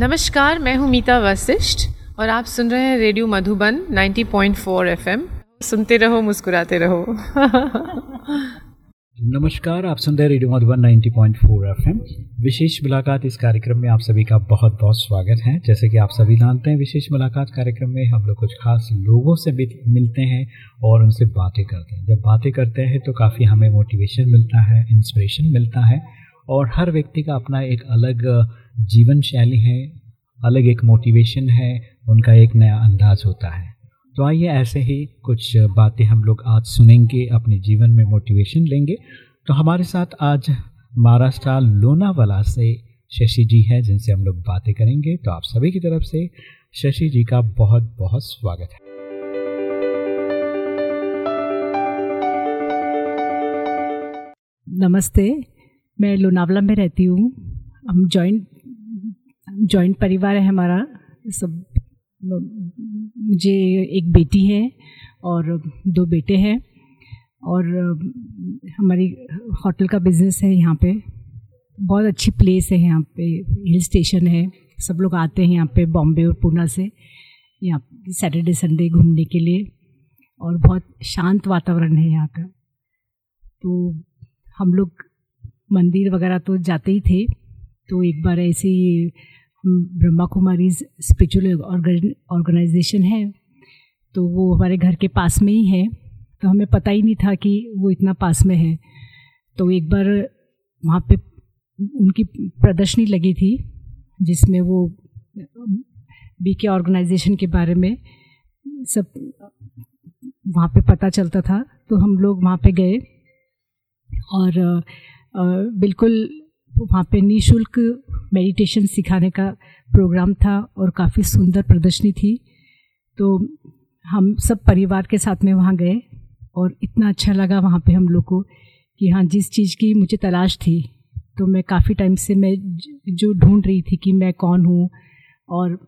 नमस्कार, मैं हूँ मीता वशिष्ठ और आप सुन रहे हैं रेडियो मधुबन 90.4 एफएम। सुनते रहो, मुस्कुराते रहो। नमस्कार, आप सुन रहे हैं रेडियो मधुबन 90.4 एफएम। विशेष मुलाकात इस कार्यक्रम में आप सभी का बहुत बहुत स्वागत है। जैसे कि आप सभी जानते हैं, विशेष मुलाकात कार्यक्रम में हम लोग कुछ खास लोगों से मिलते हैं और उनसे बातें करते हैं। जब बातें करते हैं तो काफ़ी हमें मोटिवेशन मिलता है इंस्पिरेशन मिलता है। और हर व्यक्ति का अपना एक अलग जीवन शैली है, अलग एक मोटिवेशन है, उनका एक नया अंदाज होता है। तो आइए ऐसे ही कुछ बातें हम लोग आज सुनेंगे, अपने जीवन में मोटिवेशन लेंगे। तो हमारे साथ आज महाराष्ट्र लोनावाला से शशि जी हैं, जिनसे हम लोग बातें करेंगे। तो आप सभी की तरफ़ से शशि जी का बहुत बहुत स्वागत है। नमस्ते। मैं लोनावला में रहती हूँ। हम जॉइंट जॉइंट परिवार है हमारा। सब मुझे एक बेटी है और दो बेटे हैं और हमारी होटल का बिज़नेस है यहाँ पे। बहुत अच्छी प्लेस है यहाँ पे। हिल स्टेशन है। सब लोग आते हैं यहाँ पे बॉम्बे और पूना से, यहाँ सैटरडे संडे घूमने के लिए। और बहुत शांत वातावरण है यहाँ का। तो हम लोग मंदिर वगैरह तो जाते ही थे। तो एक बार ऐसे ही ब्रह्मा कुमारी स्पिरिचुअल ऑर्गेनाइजेशन है। तो वो हमारे घर के पास में ही है। तो हमें पता ही नहीं था कि वो इतना पास में है। तो एक बार वहाँ पे उनकी प्रदर्शनी लगी थी, जिसमें वो बी के ऑर्गेनाइजेशन के बारे में सब वहाँ पे पता चलता था। तो हम लोग वहाँ पे गए और बिल्कुल वहाँ पे निःशुल्क मेडिटेशन सिखाने का प्रोग्राम था और काफ़ी सुंदर प्रदर्शनी थी। तो हम सब परिवार के साथ में वहाँ गए और इतना अच्छा लगा वहाँ पे हम लोग को कि हाँ जिस चीज़ की मुझे तलाश थी तो मैं काफ़ी टाइम से मैं जो ढूंढ रही थी कि मैं कौन हूँ और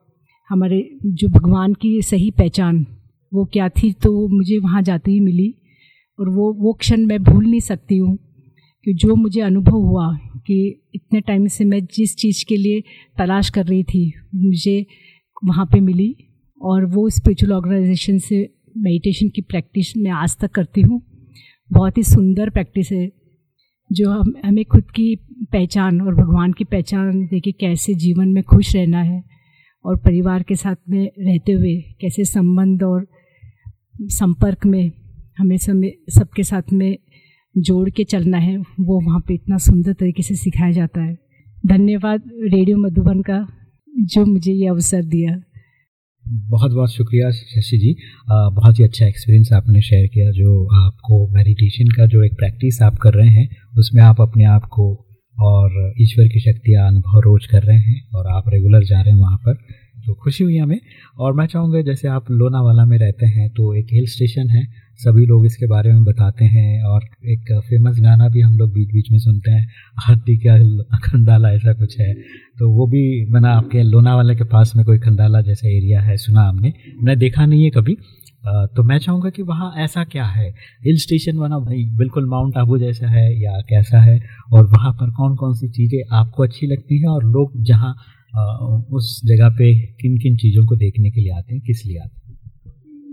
हमारे जो भगवान की सही पहचान, वो क्या थी तो मुझे वहाँ जाते ही मिली और वो वो क्षण मैं भूल नहीं सकती हूँ। कि जो मुझे अनुभव हुआ कि इतने टाइम से मैं जिस चीज़ के लिए तलाश कर रही थी, मुझे वहाँ पे मिली और वो स्पिरिचुअल ऑर्गेनाइजेशन से मेडिटेशन की प्रैक्टिस मैं आज तक करती हूँ। बहुत ही सुंदर प्रैक्टिस है, जो हम, हमें खुद की पहचान और भगवान की पहचान देके कैसे जीवन में खुश रहना है और परिवार के साथ में रहते हुए कैसे संबंध और संपर्क में हमें समय सबके साथ में जोड़ के चलना है वो वहाँ पे इतना सुंदर तरीके से सिखाया जाता है। धन्यवाद रेडियो मधुबन का जो मुझे ये अवसर दिया। बहुत बहुत शुक्रिया शशि जी। आ, बहुत ही अच्छा एक्सपीरियंस आपने शेयर किया जो आपको मेडिटेशन का जो एक प्रैक्टिस आप कर रहे हैं उसमें आप अपने आप को और ईश्वर की शक्तियाँ अनुभव रोज कर रहे हैं और आप रेगुलर जा रहे हैं वहाँ पर। तो खुशी हुई हमें। और मैं चाहूँगा जैसे आप लोनावाला में रहते हैं तो एक हिल स्टेशन है। सभी लोग इसके बारे में बताते हैं और एक फ़ेमस गाना भी हम लोग बीच बीच में सुनते हैं। हाथी का खंडाला ऐसा कुछ है। तो वो भी बना आपके लोनावाला के पास में कोई खंडाला जैसा एरिया है, सुना हमने। मैंने देखा नहीं है कभी। तो मैं चाहूँगा कि वहाँ ऐसा क्या है? हिल स्टेशन भाई, बिल्कुल माउंट आबू जैसा है या कैसा है? और वहाँ पर कौन कौन सी चीज़ें आपको अच्छी लगती हैं? और लोग जहाँ उस जगह पे किन किन चीज़ों को देखने के लिए आते हैं? किस लिए आते हैं?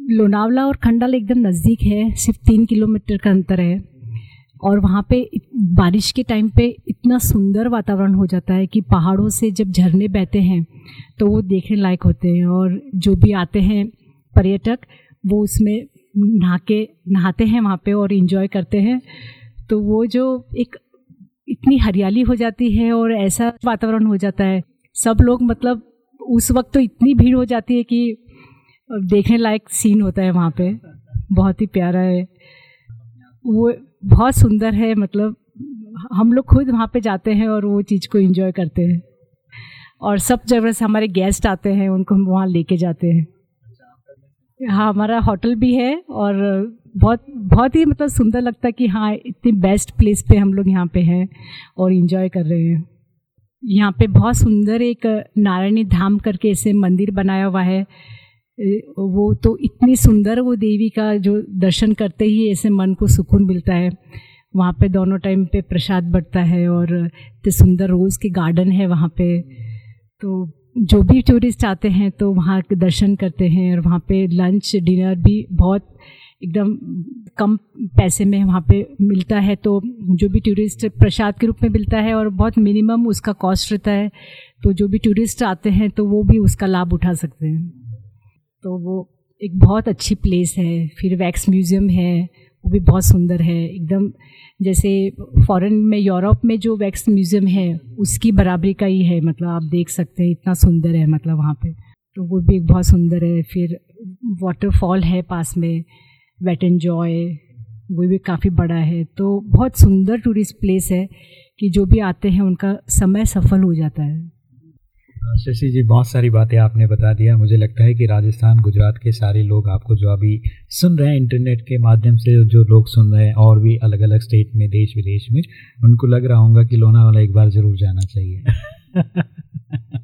लोनावला और खंडाल एकदम नज़दीक है, सिर्फ़ तीन किलोमीटर का अंतर है। और वहाँ पे बारिश के टाइम पे इतना सुंदर वातावरण हो जाता है कि पहाड़ों से जब झरने बहते हैं तो वो देखने लायक होते हैं। और जो भी आते हैं पर्यटक, वो उसमें नहा के नहाते हैं वहाँ पे और इन्जॉय करते हैं। तो वो जो एक, इतनी हरियाली हो जाती है और ऐसा वातावरण हो जाता है सब लोग मतलब उस वक्त तो इतनी भीड़ हो जाती है कि देखने लायक सीन होता है वहाँ पे। बहुत ही प्यारा है। वो बहुत सुंदर है मतलब हम लोग खुद वहाँ पे जाते हैं और वो चीज़ को एंजॉय करते हैं। और सब जगह से हमारे गेस्ट आते हैं, उनको हम वहाँ लेके जाते हैं। हाँ हमारा होटल भी है और बहुत बहुत ही मतलब सुंदर लगता है कि हाँ इतनी बेस्ट प्लेस पे हम लोग यहाँ पे हैं और इन्जॉय कर रहे हैं। यहाँ पे बहुत सुंदर एक नारायणी धाम करके ऐसे मंदिर बनाया हुआ है। वो तो इतनी सुंदर वो देवी का जो दर्शन करते ही ऐसे मन को सुकून मिलता है। वहाँ पे दोनों टाइम पे प्रसाद बढ़ता है और इतने सुंदर रोज़ के गार्डन है वहाँ पे। तो जो भी टूरिस्ट आते हैं तो वहाँ दर्शन करते हैं और वहाँ पे लंच डिनर भी बहुत एकदम कम पैसे में वहाँ पे मिलता है तो जो भी टूरिस्ट प्रसाद के रूप में मिलता है और बहुत मिनिमम उसका कॉस्ट रहता है तो जो भी टूरिस्ट आते हैं तो वो भी उसका लाभ उठा सकते हैं। तो वो एक बहुत अच्छी प्लेस है, फिर वैक्स म्यूज़ियम है, वो भी बहुत सुंदर है, एकदम जैसे फॉरेन में यूरोप में जो वैक्स म्यूज़ियम है, उसकी बराबरी का ही है मतलब आप देख सकते हैं, इतना सुंदर है मतलब वहाँ पे। तो वो भी बहुत सुंदर है, फिर वाटरफॉल है पास में वेट एंड जॉय वो भी काफ़ी बड़ा है। तो बहुत सुंदर टूरिस्ट प्लेस है कि जो भी आते हैं उनका समय सफल हो जाता है। शशि जी बहुत सारी बातें आपने बता दिया। मुझे लगता है कि राजस्थान गुजरात के सारे लोग आपको जो अभी सुन रहे हैं इंटरनेट के माध्यम से जो लोग सुन रहे हैं और भी अलग अलग स्टेट में देश विदेश में उनको लग रहा होगा कि लोनावाला एक बार ज़रूर जाना चाहिए।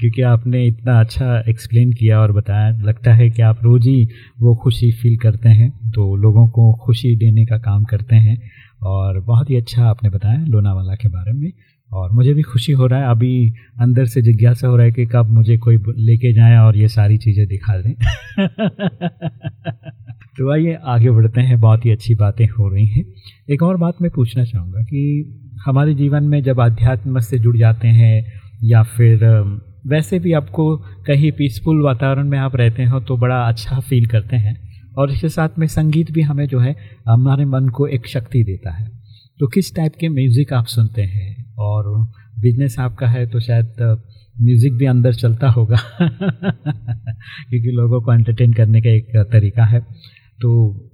क्योंकि आपने इतना अच्छा एक्सप्लेन किया और बताया, लगता है कि आप रोज़ ही वो खुशी फील करते हैं तो लोगों को खुशी देने का काम करते हैं। और बहुत ही अच्छा आपने बताया लोनावाला के बारे में, और मुझे भी खुशी हो रहा है। अभी अंदर से जिज्ञासा हो रहा है कि कब मुझे कोई लेके जाए और ये सारी चीज़ें दिखा दें। तो आइए, आगे बढ़ते हैं। बहुत ही अच्छी बातें हो रही हैं। एक और बात मैं पूछना चाहूँगा कि हमारे जीवन में जब आध्यात्म से जुड़ जाते हैं या फिर वैसे भी आपको कहीं पीसफुल वातावरण में आप रहते हो तो बड़ा अच्छा फील करते हैं। और इसके साथ में संगीत भी हमें जो है, हमारे मन को एक शक्ति देता है। तो किस टाइप के म्यूज़िक आप सुनते हैं? और बिज़नेस आपका है तो शायद म्यूज़िक भी अंदर चलता होगा। क्योंकि लोगों को एंटरटेन करने का एक तरीका है। तो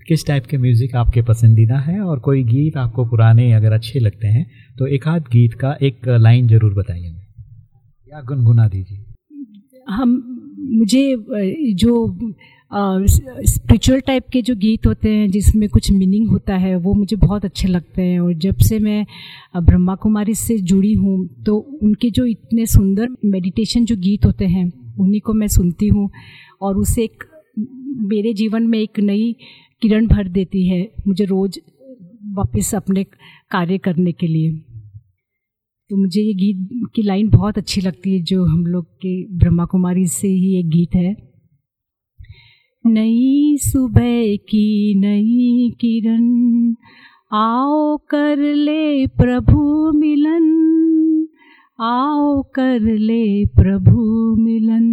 किस टाइप के म्यूज़िक आपके पसंदीदा है? और कोई गीत आपको पुराने अगर अच्छे लगते हैं तो एक आध गीत का एक लाइन ज़रूर बताइए। या गुनगुना दीजिए। हम, मुझे जो स्पिरिचुअल टाइप के जो गीत होते हैं, जिसमें कुछ मीनिंग होता है, वो मुझे बहुत अच्छे लगते हैं। और जब से मैं ब्रह्मा कुमारी से जुड़ी हूँ तो उनके जो इतने सुंदर मेडिटेशन जो गीत होते हैं, उन्हीं को मैं सुनती हूँ। और उसे एक, मेरे जीवन में एक नई किरण भर देती है, मुझे रोज़ वापस अपने कार्य करने के लिए। तो मुझे ये गीत की लाइन बहुत अच्छी लगती है, जो हम लोग के ब्रह्मा कुमारी से ही एक गीत है। नई सुबह की नई किरण, आओ कर ले प्रभु मिलन, आओ कर ले प्रभु मिलन।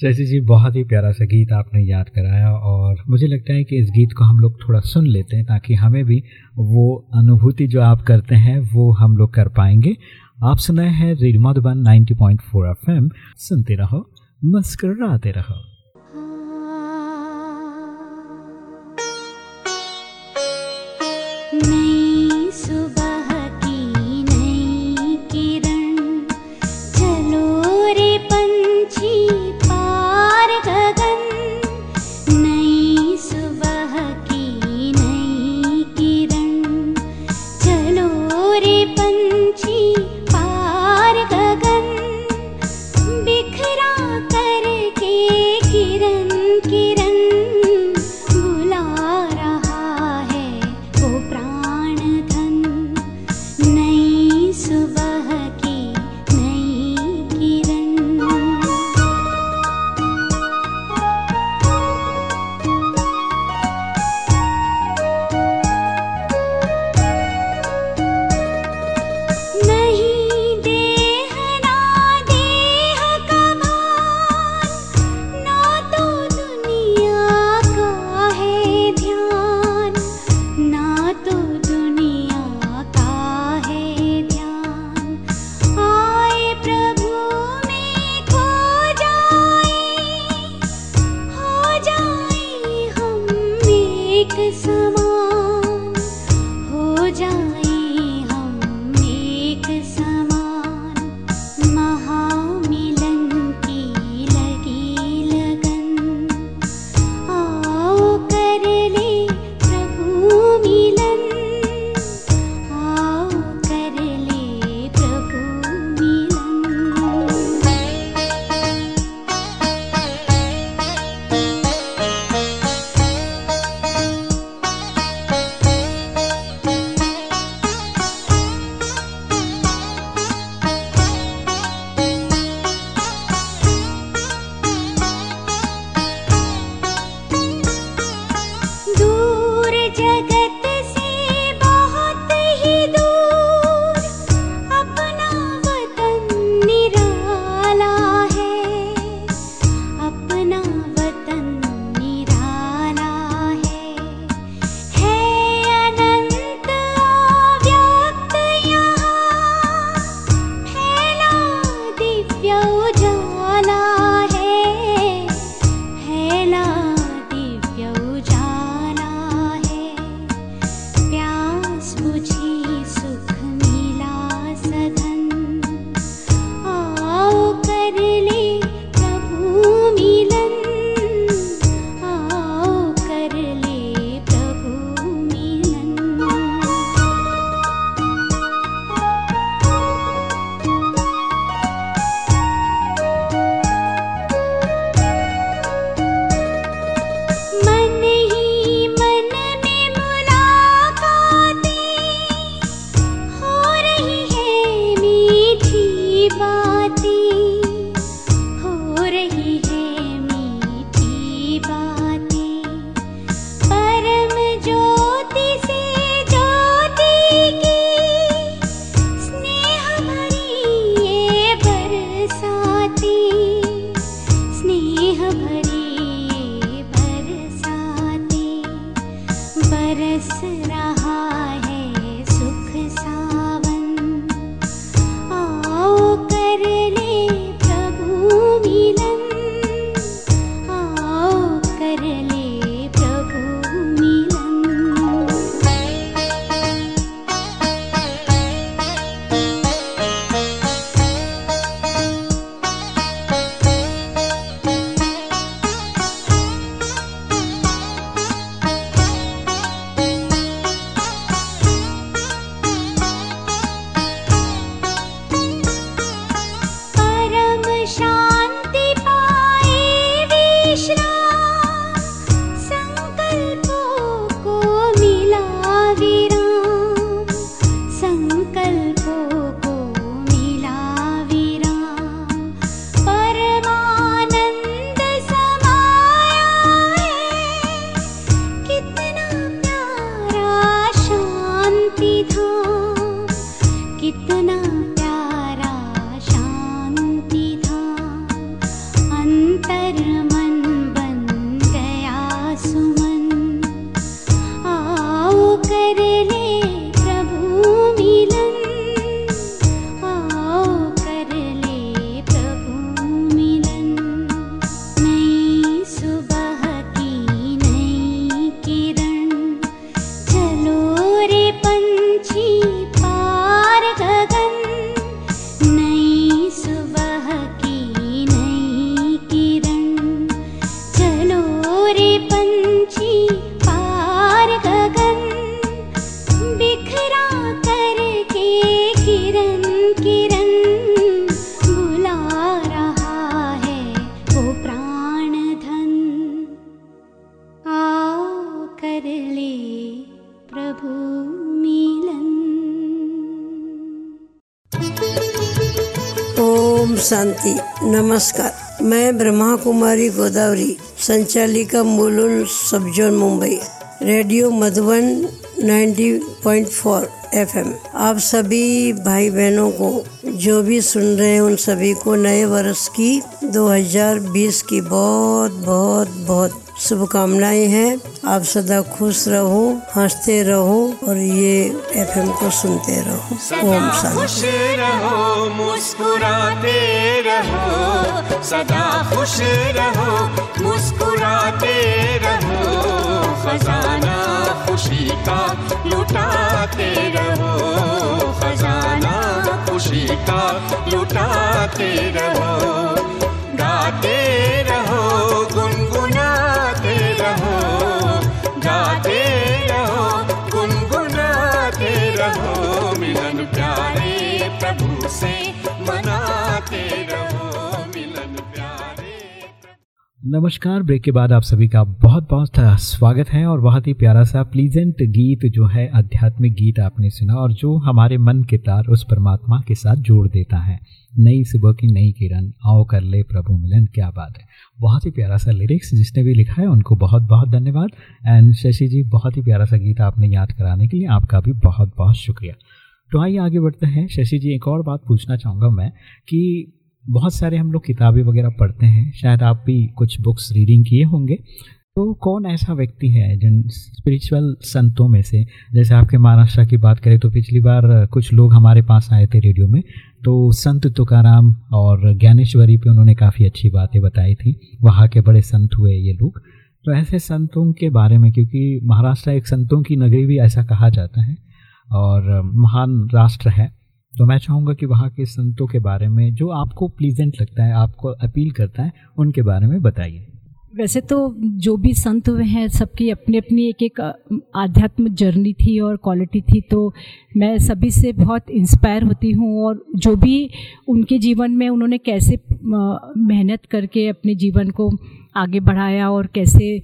शशि जी, बहुत ही प्यारा सा गीत आपने याद कराया और मुझे लगता है कि इस गीत को हम लोग थोड़ा सुन लेते हैं ताकि हमें भी वो अनुभूति जो आप करते हैं, वो हम लोग कर पाएँगे। आप सुनाए हैं रेडियो मधुबन 90.4 एफएम। सुनते रहो, मुस्कराते रहो। नई शांति। नमस्कार। मैं ब्रह्मा कुमारी गोदावरी, संचालिका Mulund subzone Mumbai, radio Madhuban 90.4 FM. आप सभी भाई बहनों को, जो भी सुन रहे हैं उन सभी को नए वर्ष की 2020 की बहुत बहुत बहुत शुभकामनाएँ हैं। आप सदा खुश रहो हँसते रहो और ये एफएम को सुनते रहो। ओम शांति। रहो मुस्कुराते रहो। सदा खुश रहो मुस्कुराते रहो। खजाना खुशी का लुटाते रहो। खजाना खुशी का लुटाते नमस्कार, ब्रेक के बाद आप सभी का बहुत बहुत स्वागत है और बहुत ही प्यारा सा प्लीजेंट गीत जो है, आध्यात्मिक गीत आपने सुना और जो हमारे मन के तार उस परमात्मा के साथ जोड़ देता है। नई सुबह की नई किरण, आओ कर ले प्रभु मिलन, क्या बात है। बहुत ही प्यारा सा लिरिक्स जिसने भी लिखा है, उनको बहुत बहुत धन्यवाद। एंड शशि जी, बहुत ही प्यारा सा गीत आपने याद कराने के लिए आपका भी बहुत बहुत शुक्रिया। तो आइए आगे बढ़ते हैं। शशि जी, एक और बात पूछना चाहूँगा मैं कि बहुत सारे हम लोग किताबें वगैरह पढ़ते हैं, शायद आप भी कुछ बुक्स रीडिंग किए होंगे। तो कौन ऐसा व्यक्ति है जिन स्पिरिचुअल संतों में से, जैसे आपके महाराष्ट्र की बात करें तो पिछली बार कुछ लोग हमारे पास आए थे रेडियो में तो संत तुकाराम और ज्ञानेश्वरी पे उन्होंने काफ़ी अच्छी बातें बताई थी। वहाँ के बड़े संत हुए ये लोग। तो ऐसे संतों के बारे में, क्योंकि महाराष्ट्र एक संतों की नगरी भी ऐसा कहा जाता है, और महान राष्ट्र है। तो मैं चाहूँगा कि वहाँ के संतों के बारे में जो आपको प्लीजेंट लगता है, आपको अपील करता है, उनके बारे में बताइए। वैसे तो जो भी संत हुए हैं, सबकी अपनी अपनी एक एक आध्यात्म जर्नी थी और क्वालिटी थी तो मैं सभी से बहुत इंस्पायर होती हूँ और जो भी उनके जीवन में उन्होंने कैसे मेहनत करके अपने जीवन को आगे बढ़ाया और कैसे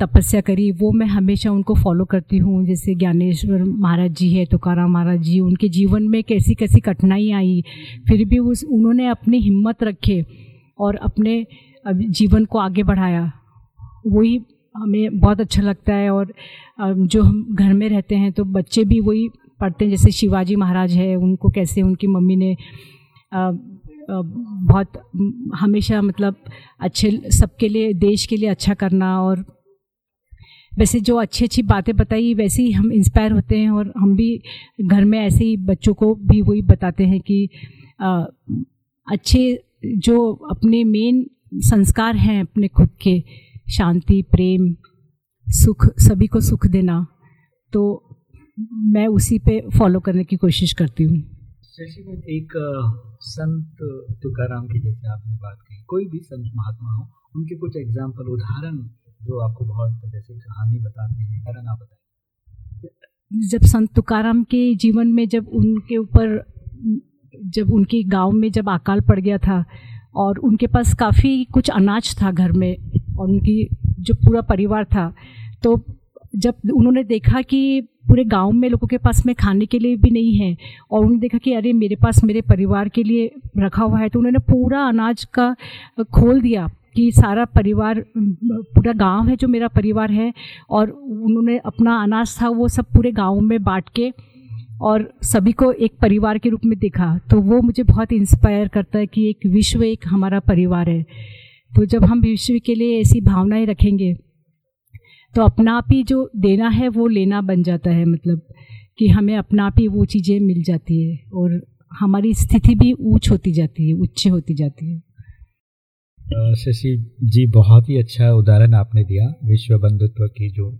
तपस्या करी, वो मैं हमेशा उनको फॉलो करती हूँ। जैसे ज्ञानेश्वर महाराज जी है तुकार महाराज जी, उनके जीवन में कैसी कैसी कठिनाई आई, फिर भी उस, उन्होंने अपनी हिम्मत रखे और अपने जीवन को आगे बढ़ाया। वही हमें बहुत अच्छा लगता है और जो हम घर में रहते हैं तो बच्चे भी वही पढ़ते हैं, जैसे शिवाजी महाराज है, उनको कैसे उनकी मम्मी ने बहुत हमेशा मतलब अच्छे सबके लिए, देश के लिए अच्छा करना और वैसे जो अच्छी अच्छी बातें बताई, वैसे ही हम इंस्पायर होते हैं और हम भी घर में ऐसे ही बच्चों को भी वही बताते हैं कि अच्छे जो अपने मेन संस्कार हैं अपने खुद के शांति प्रेम सुख सभी को सुख देना तो मैं उसी पे फॉलो करने की कोशिश करती हूँ। एक संत तुकाराम की जैसे आपने बात की कोई भी संत महात्मा हो उनके कुछ एग्ज़ाम्पल उदाहरण जो आपको बहुत जैसे कहानी बताते हैं उदाहरण आप बताएँ जब संत तुकाराम के जीवन में जब उनके ऊपर जब उनके गाँव में जब अकाल पड़ गया था और उनके पास काफ़ी कुछ अनाज था घर में और उनकी जो पूरा परिवार था। तो जब उन्होंने देखा कि पूरे गाँव में लोगों के पास में खाने के लिए भी नहीं है और उन्होंने देखा कि अरे, मेरे पास मेरे परिवार के लिए रखा हुआ है तो उन्होंने पूरा अनाज का खोल दिया कि सारा परिवार, पूरा गाँव है जो मेरा परिवार है और उन्होंने अपना अनाज था वो सब पूरे गाँव में बांट के और सभी को एक परिवार के रूप में देखा तो वो मुझे बहुत इंस्पायर करता है कि एक विश्व एक हमारा परिवार है। तो जब हम विश्व के लिए ऐसी भावनाएँ रखेंगे तो अपना आप ही जो देना है, वो लेना बन जाता है मतलब कि हमें अपना आप ही वो चीज़ें मिल जाती है और हमारी स्थिति भी ऊँच होती जाती है, उच्च होती जाती है। शशि जी, बहुत ही अच्छा उदाहरण आपने दिया, विश्व बंधुत्व की जो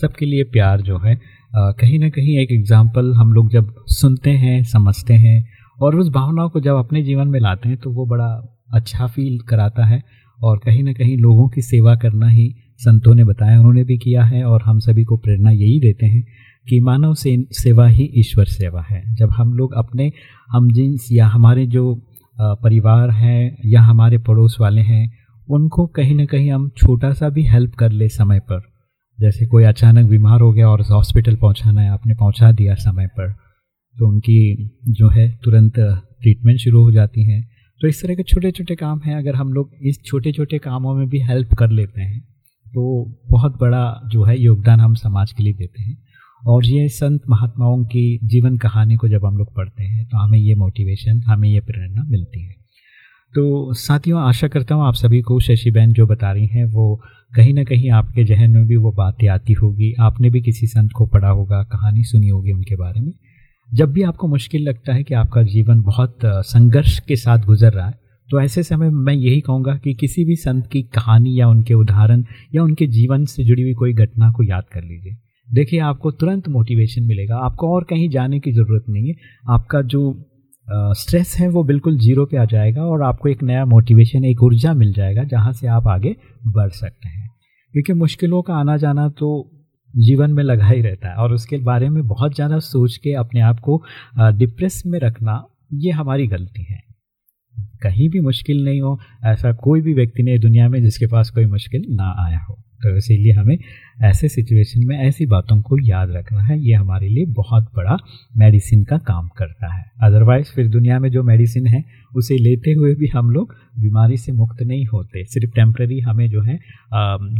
सबके लिए प्यार जो है कहीं ना कहीं एक एग्ज़ाम्पल हम लोग जब सुनते हैं, समझते हैं और उस भावनाओं को जब अपने जीवन में लाते हैं तो वो बड़ा अच्छा फील कराता है और कहीं ना कहीं लोगों की सेवा करना ही संतों ने बताया, उन्होंने भी किया है और हम सभी को प्रेरणा यही देते हैं कि मानव से सेवा ही ईश्वर सेवा है। जब हम लोग अपने, हम जिन्स या हमारे जो परिवार हैं या हमारे पड़ोस वाले हैं, उनको कहीं ना कहीं हम छोटा सा भी हेल्प कर ले समय पर। जैसे कोई अचानक बीमार हो गया और हॉस्पिटल पहुंचाना है, आपने पहुँचा दिया समय पर तो उनकी जो है तुरंत ट्रीटमेंट शुरू हो जाती है। तो इस तरह के छोटे छोटे काम हैं, अगर हम लोग इस छोटे छोटे कामों में भी हेल्प कर लेते हैं तो बहुत बड़ा जो है योगदान हम समाज के लिए देते हैं। और ये संत महात्माओं की जीवन कहानी को जब हम लोग पढ़ते हैं तो हमें ये मोटिवेशन हमें ये प्रेरणा मिलती है। तो साथियों, आशा करता हूँ आप सभी को शशि बहन जो बता रही हैं, वो कहीं ना कहीं आपके जहन में भी वो बातें आती होगी। आपने भी किसी संत को पढ़ा होगा, कहानी सुनी होगी उनके बारे में। जब भी आपको मुश्किल लगता है कि आपका जीवन बहुत संघर्ष के साथ गुजर रहा है तो ऐसे समय मैं यही कहूँगा कि किसी भी संत की कहानी या उनके उदाहरण या उनके जीवन से जुड़ी हुई कोई घटना को याद कर लीजिए। देखिए, आपको तुरंत मोटिवेशन मिलेगा। आपको और कहीं जाने की ज़रूरत नहीं है। आपका जो स्ट्रेस है, वो बिल्कुल ज़ीरो पे आ जाएगा और आपको एक नया मोटिवेशन एक ऊर्जा मिल जाएगा जहाँ से आप आगे बढ़ सकते हैं। क्योंकि मुश्किलों का आना जाना तो जीवन में लगा ही रहता है और उसके बारे में बहुत ज़्यादा सोच के अपने आप को डिप्रेस में रखना ये हमारी गलती है। कहीं भी मुश्किल नहीं हो, ऐसा कोई भी व्यक्ति नहीं दुनिया में जिसके पास कोई मुश्किल ना आया हो। तो इसीलिए हमें ऐसे सिचुएशन में ऐसी बातों को याद रखना है। ये हमारे लिए बहुत बड़ा मेडिसिन का काम करता है। अदरवाइज़ फिर दुनिया में जो मेडिसिन है उसे लेते हुए भी हम लोग बीमारी से मुक्त नहीं होते। सिर्फ़ टेम्प्रेरी हमें जो है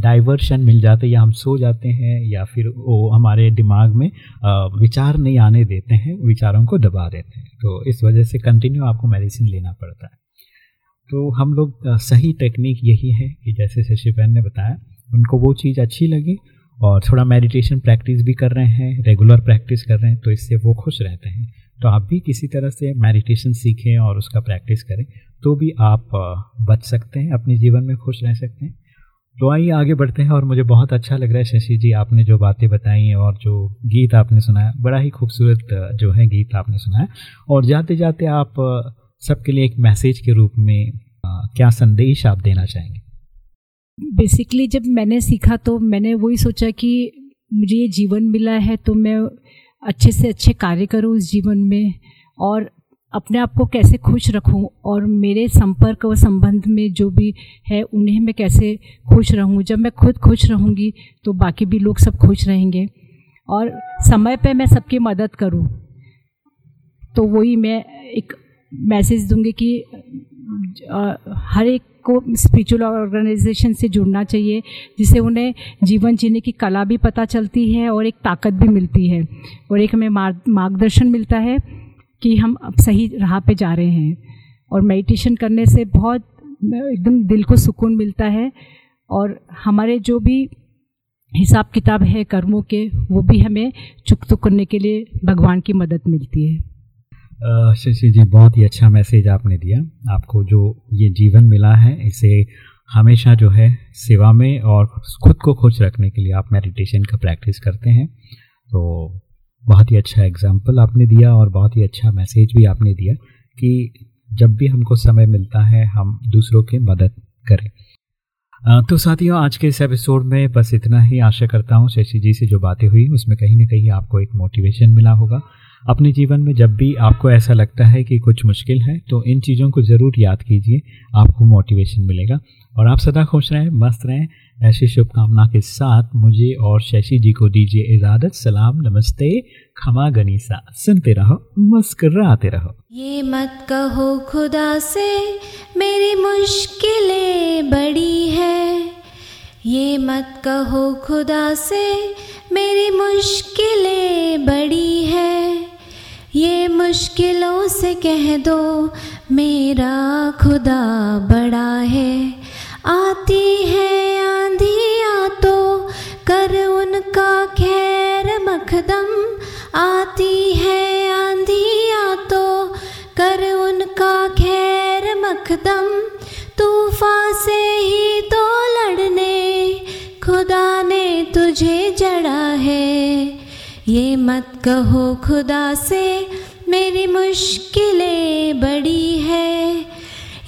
डाइवर्शन मिल जाते या हम सो जाते हैं या फिर वो हमारे दिमाग में आ, विचार नहीं आने देते हैं विचारों को दबा देते हैं। तो इस वजह से कंटिन्यू आपको मेडिसिन लेना पड़ता है। तो हम लोग सही टेक्निक यही है कि जैसे शशि बहन ने बताया उनको वो चीज़ अच्छी लगी और थोड़ा मेडिटेशन प्रैक्टिस भी कर रहे हैं रेगुलर प्रैक्टिस कर रहे हैं तो इससे वो खुश रहते हैं। तो आप भी किसी तरह से मेडिटेशन सीखें और उसका प्रैक्टिस करें तो भी आप बच सकते हैं, अपने जीवन में खुश रह सकते हैं। तो आइए आगे बढ़ते हैं और मुझे बहुत अच्छा लग रहा है शशि जी, आपने जो बातें बताई हैं और जो गीत आपने सुनाया, बड़ा ही खूबसूरत जो है गीत आपने सुनाया। और जाते जाते आप सबके लिए एक मैसेज के रूप में क्या संदेश आप देना चाहेंगे? बेसिकली जब मैंने सीखा तो मैंने वही सोचा कि मुझे ये जीवन मिला है तो मैं अच्छे से अच्छे कार्य करूँ उस जीवन में और अपने आप को कैसे खुश रखूँ और मेरे संपर्क व संबंध में जो भी है, उन्हें मैं कैसे खुश रहूँ। जब मैं खुद खुश रहूँगी तो बाकी भी लोग सब खुश रहेंगे और समय पे मैं सबकी मदद करूँ। तो वही मैं एक मैसेज दूँगी कि हर एक को स्पिरिचुअल ऑर्गेनाइजेशन से जुड़ना चाहिए, जिससे उन्हें जीवन जीने की कला भी पता चलती है और एक ताकत भी मिलती है। और एक हमें मार्गदर्शन मिलता है कि हम अब सही राह पे जा रहे हैं। और मेडिटेशन करने से बहुत, एकदम दिल को सुकून मिलता है और हमारे जो भी हिसाब किताब है कर्मों के, वो भी हमें चुकतुक करने के लिए भगवान की मदद मिलती है। शशि जी, बहुत ही अच्छा मैसेज आपने दिया। आपको जो ये जीवन मिला है, इसे हमेशा जो है सेवा में और खुद को खुश रखने के लिए आप मेडिटेशन का प्रैक्टिस करते हैं। तो बहुत ही अच्छा एग्ज़ाम्पल आपने दिया और बहुत ही अच्छा मैसेज भी आपने दिया कि जब भी हमको समय मिलता है, हम दूसरों की मदद करें। तो साथियों, आज के इस एपिसोड में बस इतना ही। आशा करता हूँ शशि जी से जो बातें हुई, उसमें कहीं ना कहीं आपको एक मोटिवेशन मिला होगा। अपने जीवन में जब भी आपको ऐसा लगता है कि कुछ मुश्किल है तो इन चीज़ों को ज़रूर याद कीजिए। आपको मोटिवेशन मिलेगा। और आप सदा खुश रहें, मस्त रहें। ऐसी शुभकामना के साथ मुझे और शशि जी को दीजिए इजाज़त। सलाम, नमस्ते। खमा गनीसा। सुनते रहो, मुस्कराते रहो। ये मत कहो खुदा से, मेरी मुश्किलें बड़ी है। ये मत कहो खुदा से मेरी मुश्किलें बड़ी है। ये मुश्किलों से कह दो, मेरा खुदा बड़ा है। आती है आंधियाँ तो कर उनका खैर मखदम। आती है है। ये मत कहो खुदा से, मेरी मुश्किलें बड़ी है।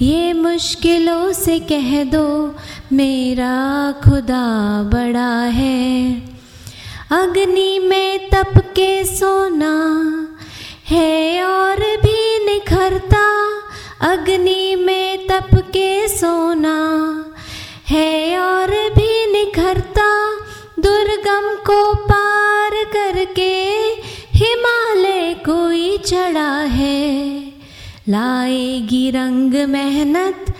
ये मुश्किलों से कह दो, मेरा खुदा बड़ा है। अग्नि में तप के सोना है और भी निखरता। अग्नि में तप के सोना है और भी निखरता। दुर्गम को पार करके हिमालय कोई चढ़ा है। लाएगी रंग मेहनत,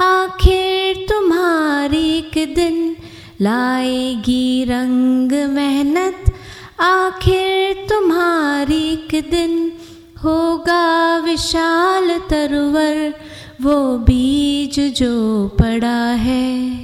आखिर तुम्हारी एक दिन। लाएगी रंग मेहनत, आखिर तुम्हारी एक दिन। होगा विशाल तरवर, वो बीज जो पड़ा है।